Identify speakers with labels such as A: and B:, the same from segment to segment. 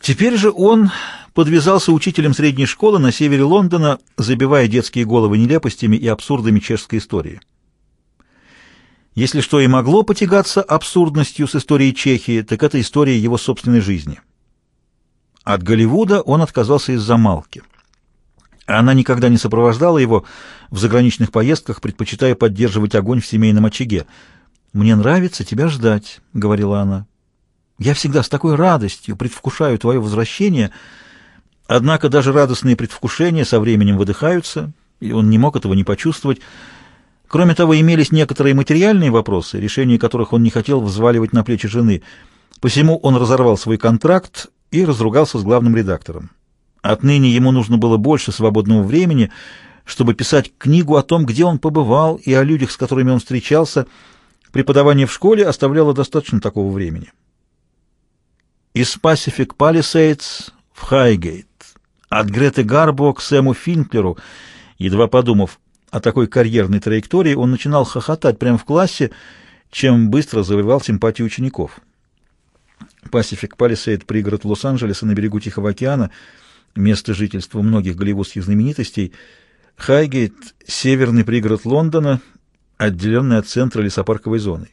A: Теперь же он подвязался учителем средней школы на севере Лондона, забивая детские головы нелепостями и абсурдами чешской истории. Если что и могло потягаться абсурдностью с историей Чехии, так это история его собственной жизни. От Голливуда он отказался из-за Малки. Она никогда не сопровождала его в заграничных поездках, предпочитая поддерживать огонь в семейном очаге. «Мне нравится тебя ждать», — говорила она. Я всегда с такой радостью предвкушаю твое возвращение, однако даже радостные предвкушения со временем выдыхаются, и он не мог этого не почувствовать. Кроме того, имелись некоторые материальные вопросы, решение которых он не хотел взваливать на плечи жены. Посему он разорвал свой контракт и разругался с главным редактором. Отныне ему нужно было больше свободного времени, чтобы писать книгу о том, где он побывал, и о людях, с которыми он встречался. Преподавание в школе оставляло достаточно такого времени из Pacific Palisades в Хайгейт, от Греты Гарбо к Сэму Финклеру, едва подумав о такой карьерной траектории, он начинал хохотать прямо в классе, чем быстро завоевал симпатию учеников. Pacific Palisade – пригород Лос-Анджелеса на берегу Тихого океана, место жительства многих голливудских знаменитостей. Хайгейт – северный пригород Лондона, отделенный от центра лесопарковой зоной.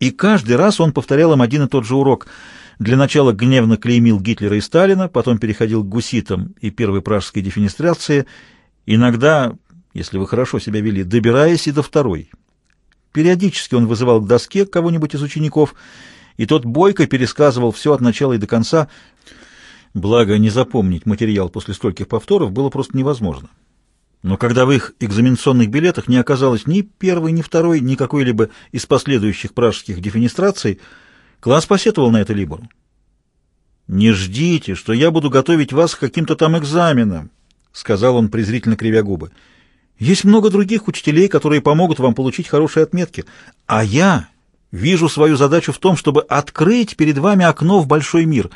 A: И каждый раз он повторял им один и тот же урок. Для начала гневно клеймил Гитлера и Сталина, потом переходил к гуситам и первой пражской дефинистрации, иногда, если вы хорошо себя вели, добираясь и до второй. Периодически он вызывал к доске кого-нибудь из учеников, и тот бойко пересказывал все от начала и до конца. Благо, не запомнить материал после стольких повторов было просто невозможно. Но когда в их экзаменационных билетах не оказалось ни первой, ни второй, ни какой-либо из последующих пражских дефинистраций, класс посетовал на это Либору. «Не ждите, что я буду готовить вас к каким-то там экзаменам», — сказал он, презрительно кривя губы. «Есть много других учителей, которые помогут вам получить хорошие отметки. А я вижу свою задачу в том, чтобы открыть перед вами окно в большой мир».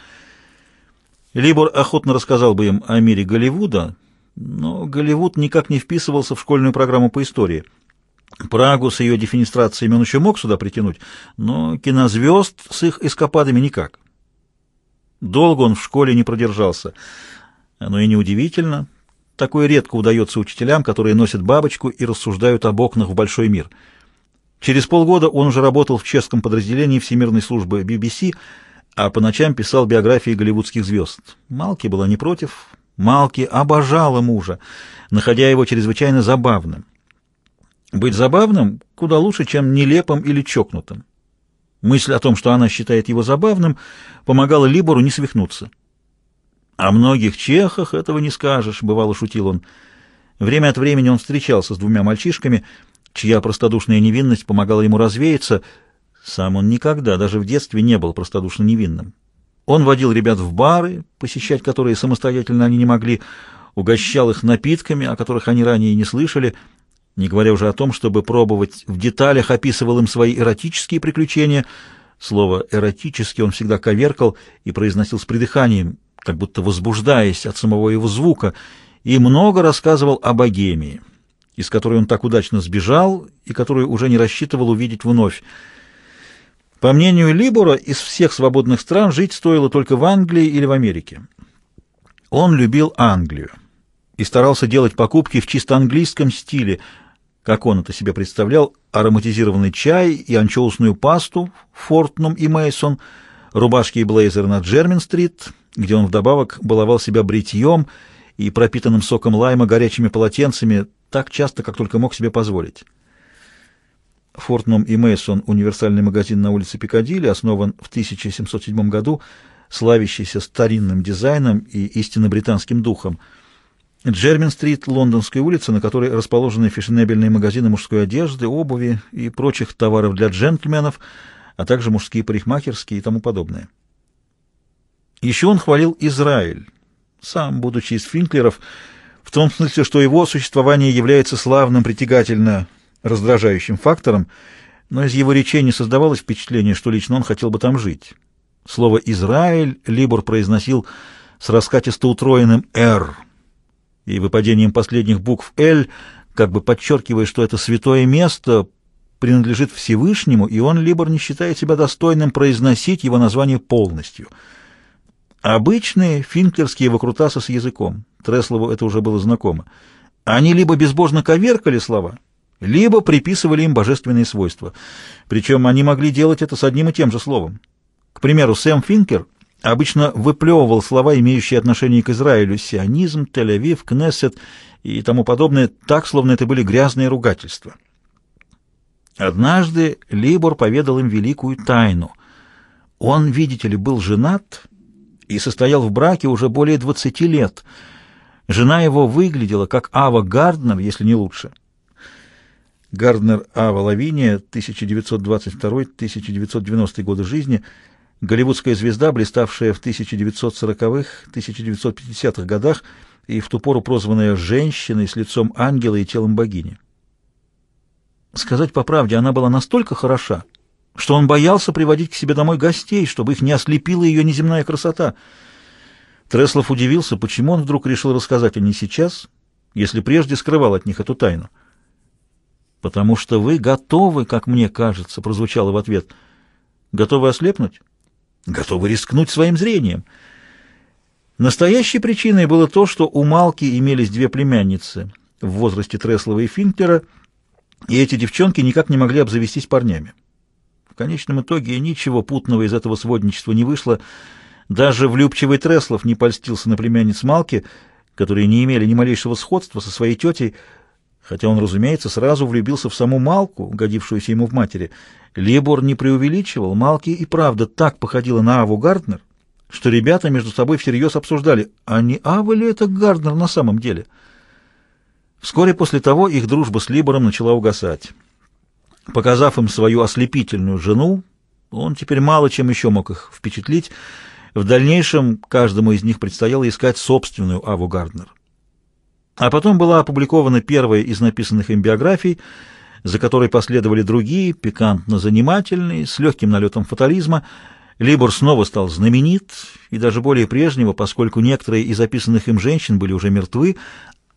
A: Либор охотно рассказал бы им о мире Голливуда, но Голливуд никак не вписывался в школьную программу по истории. Прагу с ее дефинистрациями он еще мог сюда притянуть, но кинозвезд с их эскападами никак. Долго он в школе не продержался. Но и неудивительно. Такое редко удается учителям, которые носят бабочку и рассуждают об окнах в большой мир. Через полгода он уже работал в чешском подразделении Всемирной службы BBC, а по ночам писал биографии голливудских звезд. Малки была не против, Малки обожала мужа, находя его чрезвычайно забавным. Быть забавным куда лучше, чем нелепым или чокнутым. Мысль о том, что она считает его забавным, помогала Либору не свихнуться. «О многих чехах этого не скажешь», — бывало шутил он. Время от времени он встречался с двумя мальчишками, чья простодушная невинность помогала ему развеяться. Сам он никогда, даже в детстве, не был простодушно невинным. Он водил ребят в бары, посещать которые самостоятельно они не могли, угощал их напитками, о которых они ранее не слышали, не говоря уже о том, чтобы пробовать, в деталях описывал им свои эротические приключения. Слово «эротически» он всегда коверкал и произносил с придыханием, как будто возбуждаясь от самого его звука, и много рассказывал о богемии, из которой он так удачно сбежал и которую уже не рассчитывал увидеть вновь. По мнению Либора, из всех свободных стран жить стоило только в Англии или в Америке. Он любил Англию и старался делать покупки в чисто английском стиле, как он это себе представлял, ароматизированный чай и анчоусную пасту Фортном и Мейсон, рубашки и блейзер на Джермин-стрит, где он вдобавок баловал себя бритьем и пропитанным соком лайма горячими полотенцами так часто, как только мог себе позволить. Фортном и Мейсон универсальный магазин на улице Пикадилли, основан в 1707 году, славящийся старинным дизайном и истинно британским духом. Джермин-стрит, лондонская улица, на которой расположены фешенебельные магазины мужской одежды, обуви и прочих товаров для джентльменов, а также мужские парикмахерские и тому подобное. Еще он хвалил Израиль, сам, будучи из Финклеров, в том смысле, что его существование является славным притягательно раздражающим фактором, но из его речей не создавалось впечатления, что лично он хотел бы там жить. Слово «Израиль» Либор произносил с раскатисто утроенным «Р» и выпадением последних букв «Л», как бы подчеркивая, что это святое место принадлежит Всевышнему, и он, Либор, не считает себя достойным произносить его название полностью. Обычные финклерские выкрутасы с языком. Треслову это уже было знакомо. Они либо безбожно коверкали слова — либо приписывали им божественные свойства. Причем они могли делать это с одним и тем же словом. К примеру, Сэм Финкер обычно выплевывал слова, имеющие отношение к Израилю, сионизм, Тель-Авив, Кнессет и тому подобное, так, словно это были грязные ругательства. Однажды Либор поведал им великую тайну. Он, видите ли, был женат и состоял в браке уже более 20 лет. Жена его выглядела как Ава Гарднер, если не лучше. Гарднер А. Воловиния, 1922-1990 годы жизни, голливудская звезда, блиставшая в 1940-х, 1950-х годах и в ту пору прозванная «женщиной с лицом ангела и телом богини». Сказать по правде, она была настолько хороша, что он боялся приводить к себе домой гостей, чтобы их не ослепила ее неземная красота. Треслов удивился, почему он вдруг решил рассказать о ней сейчас, если прежде скрывал от них эту тайну. «Потому что вы готовы, как мне кажется», — прозвучало в ответ. «Готовы ослепнуть? Готовы рискнуть своим зрением?» Настоящей причиной было то, что у Малки имелись две племянницы в возрасте Треслова и Финклера, и эти девчонки никак не могли обзавестись парнями. В конечном итоге ничего путного из этого сводничества не вышло. Даже влюбчивый Треслов не польстился на племянниц Малки, которые не имели ни малейшего сходства со своей тетей, хотя он, разумеется, сразу влюбился в саму Малку, годившуюся ему в матери. Либор не преувеличивал, Малки и правда так походила на Аву Гарднер, что ребята между собой всерьез обсуждали, а не Ава ли это Гарднер на самом деле? Вскоре после того их дружба с Либором начала угасать. Показав им свою ослепительную жену, он теперь мало чем еще мог их впечатлить. В дальнейшем каждому из них предстояло искать собственную Аву Гарднер. А потом была опубликована первая из написанных им биографий, за которой последовали другие, пикантно-занимательные, с легким налетом фатализма. Либор снова стал знаменит, и даже более прежнего, поскольку некоторые из описанных им женщин были уже мертвы,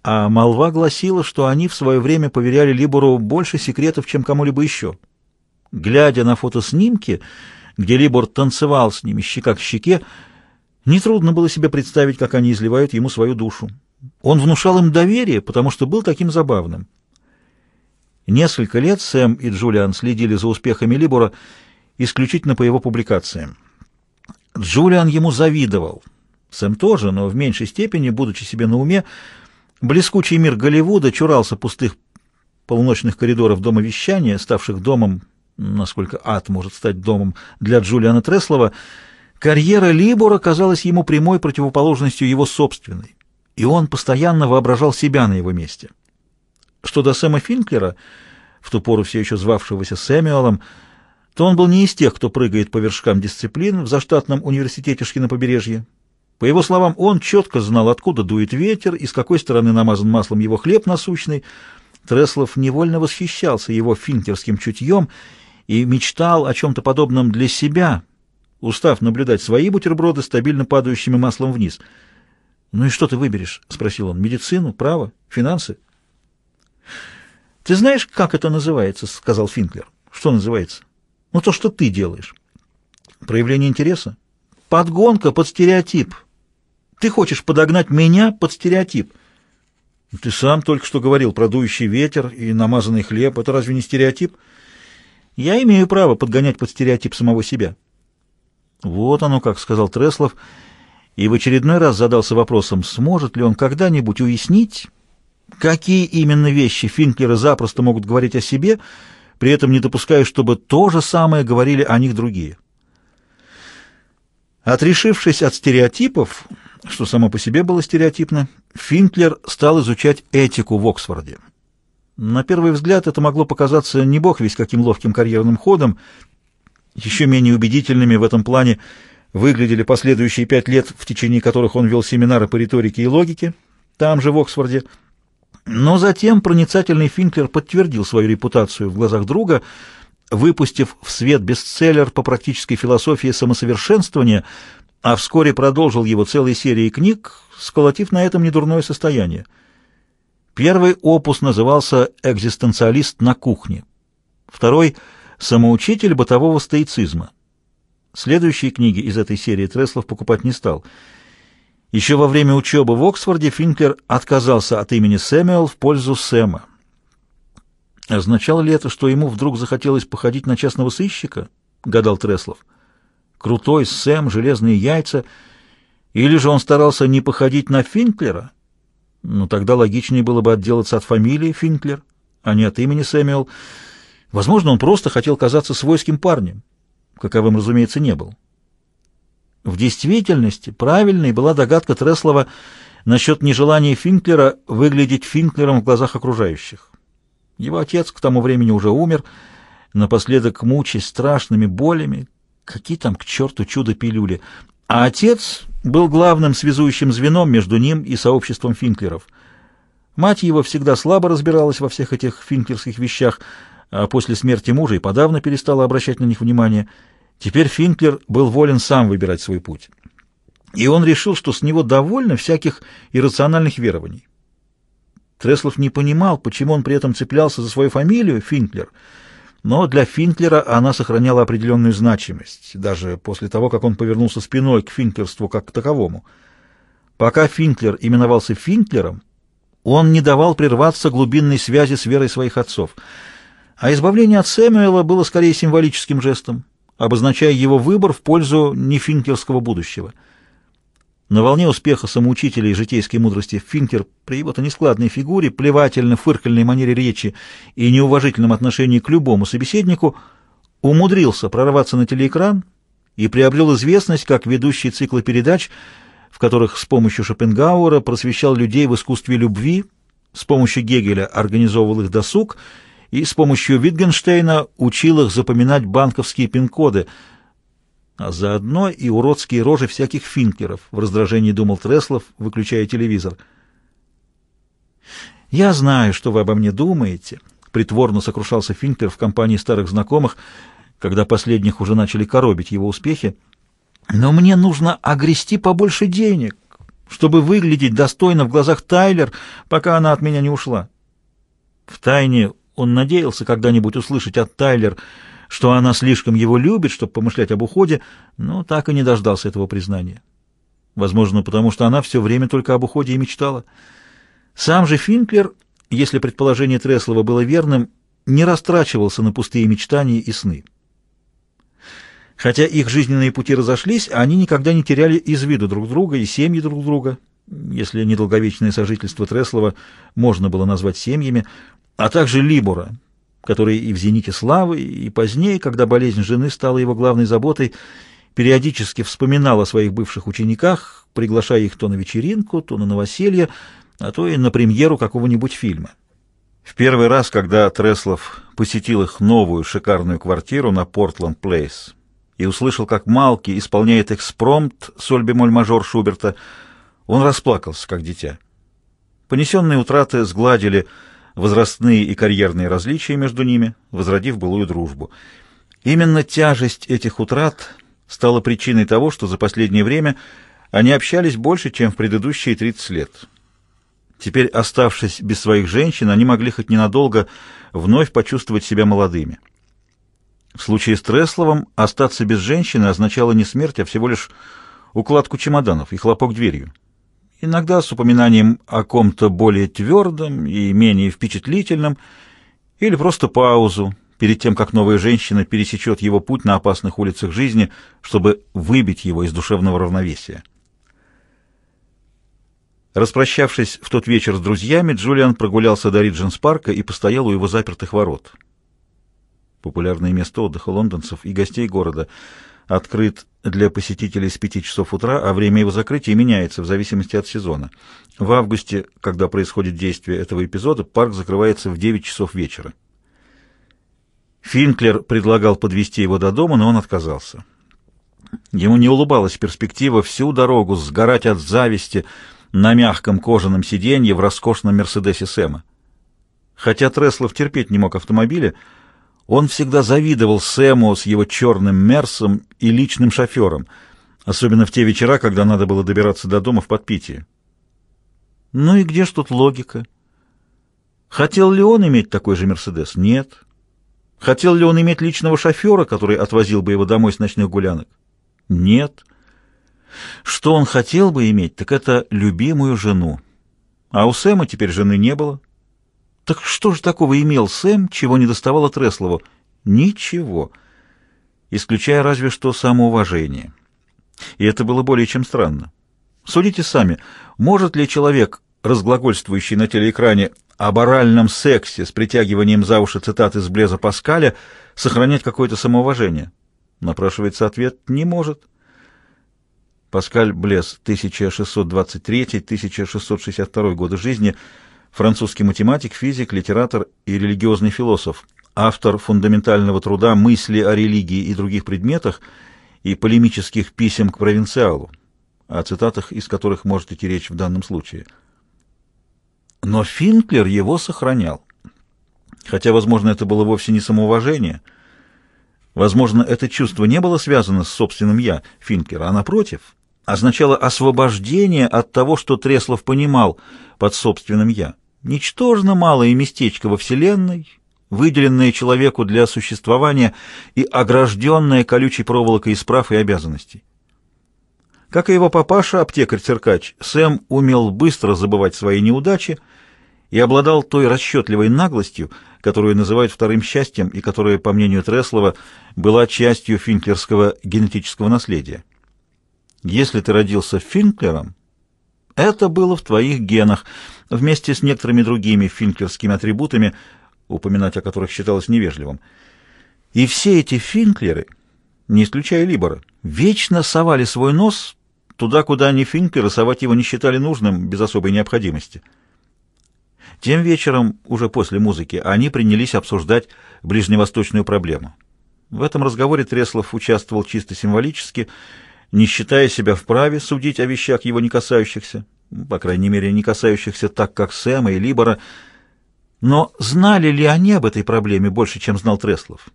A: а молва гласила, что они в свое время поверяли Либору больше секретов, чем кому-либо еще. Глядя на фотоснимки, где Либор танцевал с ними щека к щеке, нетрудно было себе представить, как они изливают ему свою душу. Он внушал им доверие, потому что был таким забавным. Несколько лет Сэм и Джулиан следили за успехами Либора исключительно по его публикациям. Джулиан ему завидовал. Сэм тоже, но в меньшей степени, будучи себе на уме, блескучий мир Голливуда чурался пустых полуночных коридоров дома вещания, ставших домом, насколько ад может стать домом для Джулиана Треслова, карьера Либора казалась ему прямой противоположностью его собственной и он постоянно воображал себя на его месте. Что до Сэма Финклера, в ту пору все еще звавшегося Сэмюэлом, то он был не из тех, кто прыгает по вершкам дисциплин в заштатном университете на побережье. По его словам, он четко знал, откуда дует ветер и с какой стороны намазан маслом его хлеб насущный. Треслов невольно восхищался его финклерским чутьем и мечтал о чем-то подобном для себя, устав наблюдать свои бутерброды, стабильно падающими маслом вниз — «Ну и что ты выберешь?» — спросил он. «Медицину, право, финансы?» «Ты знаешь, как это называется?» — сказал Финклер. «Что называется?» «Ну, то, что ты делаешь». «Проявление интереса?» «Подгонка под стереотип. Ты хочешь подогнать меня под стереотип?» «Ну «Ты сам только что говорил про дующий ветер и намазанный хлеб. Это разве не стереотип?» «Я имею право подгонять под стереотип самого себя». «Вот оно как», — сказал Треслов, — и в очередной раз задался вопросом, сможет ли он когда-нибудь уяснить, какие именно вещи Финклеры запросто могут говорить о себе, при этом не допуская, чтобы то же самое говорили о них другие. Отрешившись от стереотипов, что само по себе было стереотипно, Финклер стал изучать этику в Оксфорде. На первый взгляд это могло показаться не бог весь каким ловким карьерным ходом, еще менее убедительными в этом плане выглядели последующие пять лет, в течение которых он вел семинары по риторике и логике, там же, в Оксфорде. Но затем проницательный Финклер подтвердил свою репутацию в глазах друга, выпустив в свет бестселлер по практической философии самосовершенствования, а вскоре продолжил его целой серией книг, сколотив на этом недурное состояние. Первый опус назывался «Экзистенциалист на кухне», второй — «Самоучитель бытового стоицизма». Следующие книги из этой серии Треслов покупать не стал. Еще во время учебы в Оксфорде Финклер отказался от имени Сэмюэл в пользу Сэма. Означало ли это, что ему вдруг захотелось походить на частного сыщика? — гадал Треслов. Крутой Сэм, железные яйца. Или же он старался не походить на Финклера? Ну, тогда логичнее было бы отделаться от фамилии Финклер, а не от имени Сэмюэл. Возможно, он просто хотел казаться свойским парнем каковым, разумеется, не был. В действительности правильной была догадка Треслова насчет нежелания Финклера выглядеть Финклером в глазах окружающих. Его отец к тому времени уже умер, напоследок мучаясь страшными болями, какие там к черту чудо-пилюли, а отец был главным связующим звеном между ним и сообществом Финклеров. Мать его всегда слабо разбиралась во всех этих финклерских вещах – а после смерти мужа и подавно перестала обращать на них внимание. Теперь Финклер был волен сам выбирать свой путь. И он решил, что с него довольно всяких иррациональных верований. Треслов не понимал, почему он при этом цеплялся за свою фамилию Финклер, но для Финклера она сохраняла определенную значимость, даже после того, как он повернулся спиной к финклерству как к таковому. Пока Финклер именовался Финклером, он не давал прерваться глубинной связи с верой своих отцов — а избавление от Сэмюэла было скорее символическим жестом, обозначая его выбор в пользу нефинкерского будущего. На волне успеха самоучителей житейской мудрости Финкер при его-то нескладной фигуре, плевательно-фыркальной манере речи и неуважительном отношении к любому собеседнику умудрился прорваться на телеэкран и приобрел известность как ведущий цикла передач, в которых с помощью Шопенгауэра просвещал людей в искусстве любви, с помощью Гегеля организовывал их досуг — и с помощью Витгенштейна учил их запоминать банковские пин-коды, а заодно и уродские рожи всяких финкеров, в раздражении думал Треслов, выключая телевизор. «Я знаю, что вы обо мне думаете», — притворно сокрушался Финкер в компании старых знакомых, когда последних уже начали коробить его успехи. «Но мне нужно огрести побольше денег, чтобы выглядеть достойно в глазах Тайлер, пока она от меня не ушла». В тайне он надеялся когда-нибудь услышать от Тайлер, что она слишком его любит, чтобы помышлять об уходе, но так и не дождался этого признания. Возможно, потому что она все время только об уходе и мечтала. Сам же Финклер, если предположение Треслова было верным, не растрачивался на пустые мечтания и сны. Хотя их жизненные пути разошлись, они никогда не теряли из виду друг друга и семьи друг друга, если недолговечное сожительство Треслова можно было назвать семьями, а также Либора, который и в «Зените славы», и позднее, когда болезнь жены стала его главной заботой, периодически вспоминал о своих бывших учениках, приглашая их то на вечеринку, то на новоселье, а то и на премьеру какого-нибудь фильма. В первый раз, когда Треслов посетил их новую шикарную квартиру на Портланд-Плейс и услышал, как Малки исполняет экспромт соль-бемоль-мажор Шуберта – он расплакался, как дитя. Понесенные утраты сгладили возрастные и карьерные различия между ними, возродив былую дружбу. Именно тяжесть этих утрат стала причиной того, что за последнее время они общались больше, чем в предыдущие 30 лет. Теперь, оставшись без своих женщин, они могли хоть ненадолго вновь почувствовать себя молодыми. В случае с Тресловым остаться без женщины означало не смерть, а всего лишь укладку чемоданов и хлопок дверью иногда с упоминанием о ком-то более твердом и менее впечатлительном, или просто паузу перед тем, как новая женщина пересечет его путь на опасных улицах жизни, чтобы выбить его из душевного равновесия. Распрощавшись в тот вечер с друзьями, Джулиан прогулялся до Риджинс-парка и постоял у его запертых ворот. Популярное место отдыха лондонцев и гостей города — открыт для посетителей с 5 часов утра, а время его закрытия меняется в зависимости от сезона. В августе, когда происходит действие этого эпизода, парк закрывается в 9 часов вечера. Финклер предлагал подвести его до дома, но он отказался. Ему не улыбалась перспектива всю дорогу сгорать от зависти на мягком кожаном сиденье в роскошном «Мерседесе» Сэма. Хотя Треслов терпеть не мог автомобиля, он всегда завидовал Сэму с его черным мерсом и личным шофером, особенно в те вечера, когда надо было добираться до дома в подпитии. Ну и где ж тут логика? Хотел ли он иметь такой же «Мерседес»? Нет. Хотел ли он иметь личного шофера, который отвозил бы его домой с ночных гулянок? Нет. Что он хотел бы иметь, так это любимую жену. А у Сэма теперь жены не было. Так что же такого имел Сэм, чего не доставало Треслову? Ничего, исключая разве что самоуважение. И это было более чем странно. Судите сами, может ли человек, разглагольствующий на телеэкране о баральном сексе с притягиванием за уши цитаты из Блеза Паскаля, сохранять какое-то самоуважение? Напрашивается ответ «не может». Паскаль Блез, 1623-1662 годы жизни, французский математик, физик, литератор и религиозный философ, автор фундаментального труда «Мысли о религии и других предметах» и полемических писем к провинциалу, о цитатах из которых может идти речь в данном случае. Но Финклер его сохранял. Хотя, возможно, это было вовсе не самоуважение. Возможно, это чувство не было связано с собственным «я» Финклера, а напротив, означало освобождение от того, что Треслов понимал под собственным «я». Ничтожно малое местечко во Вселенной, выделенное человеку для существования и огражденное колючей проволокой из прав и обязанностей. Как и его папаша, аптекарь-циркач, Сэм умел быстро забывать свои неудачи и обладал той расчетливой наглостью, которую называют вторым счастьем и которая, по мнению Треслова, была частью финклерского генетического наследия. Если ты родился Финклером, это было в твоих генах – вместе с некоторыми другими финклерскими атрибутами, упоминать о которых считалось невежливым. И все эти финклеры, не исключая Либора, вечно совали свой нос туда, куда они финклеры совать его не считали нужным без особой необходимости. Тем вечером, уже после музыки, они принялись обсуждать ближневосточную проблему. В этом разговоре Треслов участвовал чисто символически, не считая себя вправе судить о вещах, его не касающихся, по крайней мере, не касающихся так, как Сэма и Либора. Но знали ли они об этой проблеме больше, чем знал Треслов?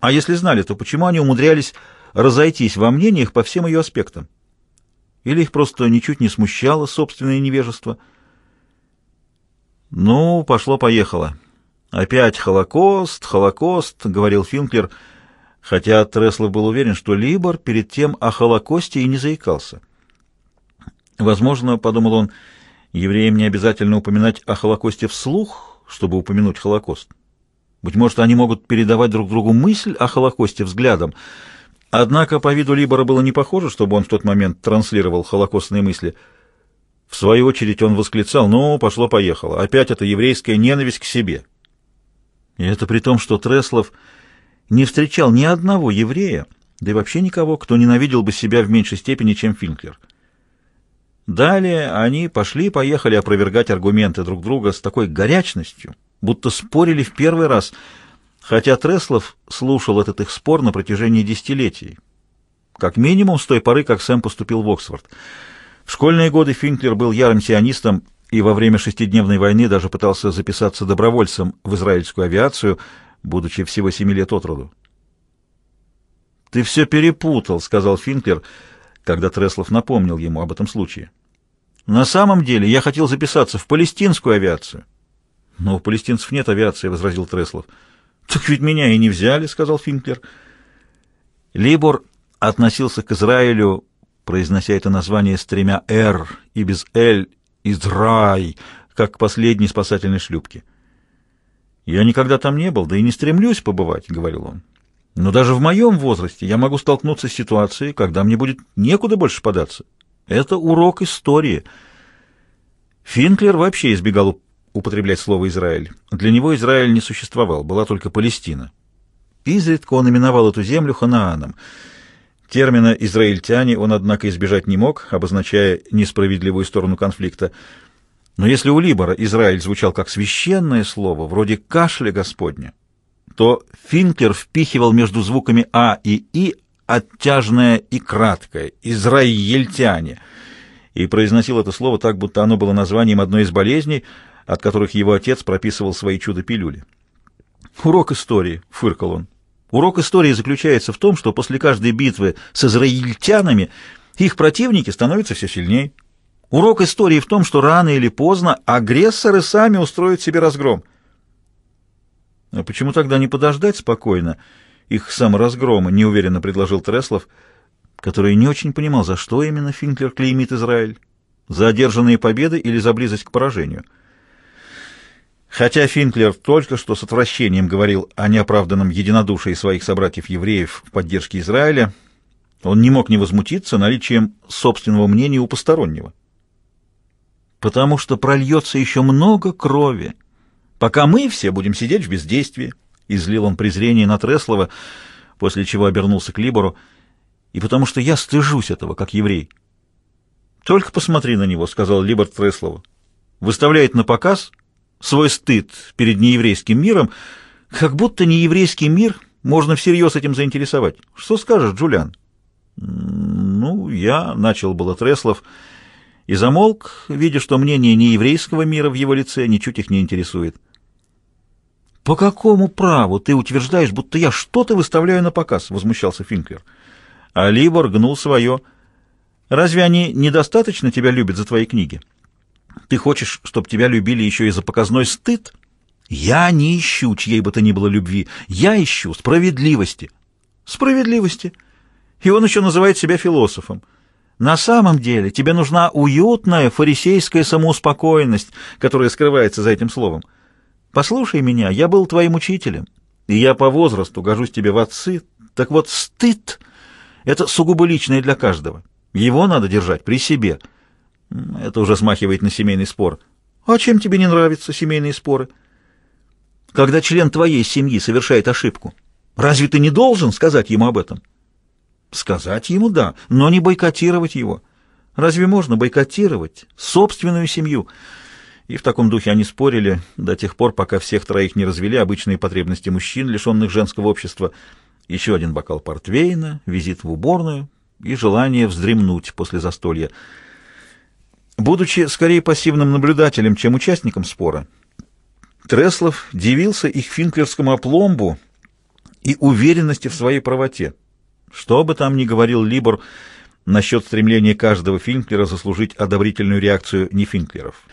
A: А если знали, то почему они умудрялись разойтись во мнениях по всем ее аспектам? Или их просто ничуть не смущало собственное невежество? «Ну, пошло-поехало. Опять Холокост, Холокост», — говорил Финклер, хотя Треслов был уверен, что Либор перед тем о Холокосте и не заикался. Возможно, — подумал он, — евреям не обязательно упоминать о Холокосте вслух, чтобы упомянуть Холокост. Быть может, они могут передавать друг другу мысль о Холокосте взглядом. Однако по виду Либора было не похоже, чтобы он в тот момент транслировал холокостные мысли. В свою очередь он восклицал «Ну, пошло-поехало, опять эта еврейская ненависть к себе». И это при том, что Треслов не встречал ни одного еврея, да и вообще никого, кто ненавидел бы себя в меньшей степени, чем Финклер. Далее они пошли-поехали опровергать аргументы друг друга с такой горячностью, будто спорили в первый раз, хотя Треслов слушал этот их спор на протяжении десятилетий. Как минимум с той поры, как Сэм поступил в Оксфорд. В школьные годы Финклер был ярым сионистом и во время шестидневной войны даже пытался записаться добровольцем в израильскую авиацию, будучи всего семи лет от роду. «Ты все перепутал», — сказал Финклер, — когда Треслов напомнил ему об этом случае. «На самом деле я хотел записаться в палестинскую авиацию». «Но у палестинцев нет авиации», — возразил Треслов. «Так ведь меня и не взяли», — сказал Финклер. Либор относился к Израилю, произнося это название с тремя «Р» и без «Л» «Израй», как к последней спасательной шлюпке. «Я никогда там не был, да и не стремлюсь побывать», — говорил он. Но даже в моем возрасте я могу столкнуться с ситуацией, когда мне будет некуда больше податься. Это урок истории. Финклер вообще избегал употреблять слово «Израиль». Для него Израиль не существовал, была только Палестина. Изредка он именовал эту землю Ханааном. Термина «израильтяне» он, однако, избежать не мог, обозначая несправедливую сторону конфликта. Но если у Либора Израиль звучал как священное слово, вроде «кашля Господня», то Финкер впихивал между звуками «а» и «и» оттяжное и краткое «израильтяне» и произносил это слово так, будто оно было названием одной из болезней, от которых его отец прописывал свои чудо-пилюли. «Урок истории», — фыркал он. «Урок истории заключается в том, что после каждой битвы с израильтянами их противники становятся все сильнее. Урок истории в том, что рано или поздно агрессоры сами устроят себе разгром». А почему тогда не подождать спокойно? Их саморазгрома», неуверенно предложил Треслов, который не очень понимал, за что именно Финклер клеймит Израиль. За одержанные победы или за близость к поражению? Хотя Финклер только что с отвращением говорил о неоправданном единодушии своих собратьев-евреев в поддержке Израиля, он не мог не возмутиться наличием собственного мнения у постороннего. «Потому что прольется еще много крови», пока мы все будем сидеть в бездействии. Излил он презрение на Треслова, после чего обернулся к Либору. И потому что я стыжусь этого, как еврей. Только посмотри на него, сказал Либор Треслова, Выставляет на показ свой стыд перед нееврейским миром, как будто нееврейский мир можно всерьез этим заинтересовать. Что скажешь, Джулиан? Ну, я начал было Треслов и замолк, видя, что мнение нееврейского мира в его лице ничуть их не интересует. «По какому праву ты утверждаешь, будто я что-то выставляю на показ?» — возмущался Финкер. А Либор гнул свое. «Разве они недостаточно тебя любят за твои книги? Ты хочешь, чтобы тебя любили еще и за показной стыд? Я не ищу чьей бы то ни было любви. Я ищу справедливости». «Справедливости?» И он еще называет себя философом. На самом деле тебе нужна уютная фарисейская самоуспокоенность, которая скрывается за этим словом. Послушай меня, я был твоим учителем, и я по возрасту гожусь тебе в отцы. Так вот, стыд — это сугубо личное для каждого. Его надо держать при себе. Это уже смахивает на семейный спор. А чем тебе не нравятся семейные споры? Когда член твоей семьи совершает ошибку, разве ты не должен сказать ему об этом? Сказать ему — да, но не бойкотировать его. Разве можно бойкотировать собственную семью — и в таком духе они спорили до тех пор, пока всех троих не развели обычные потребности мужчин, лишенных женского общества. Еще один бокал портвейна, визит в уборную и желание вздремнуть после застолья. Будучи скорее пассивным наблюдателем, чем участником спора, Треслов дивился их финклерскому опломбу и уверенности в своей правоте. Что бы там ни говорил Либор насчет стремления каждого Финклера заслужить одобрительную реакцию нефинклеров.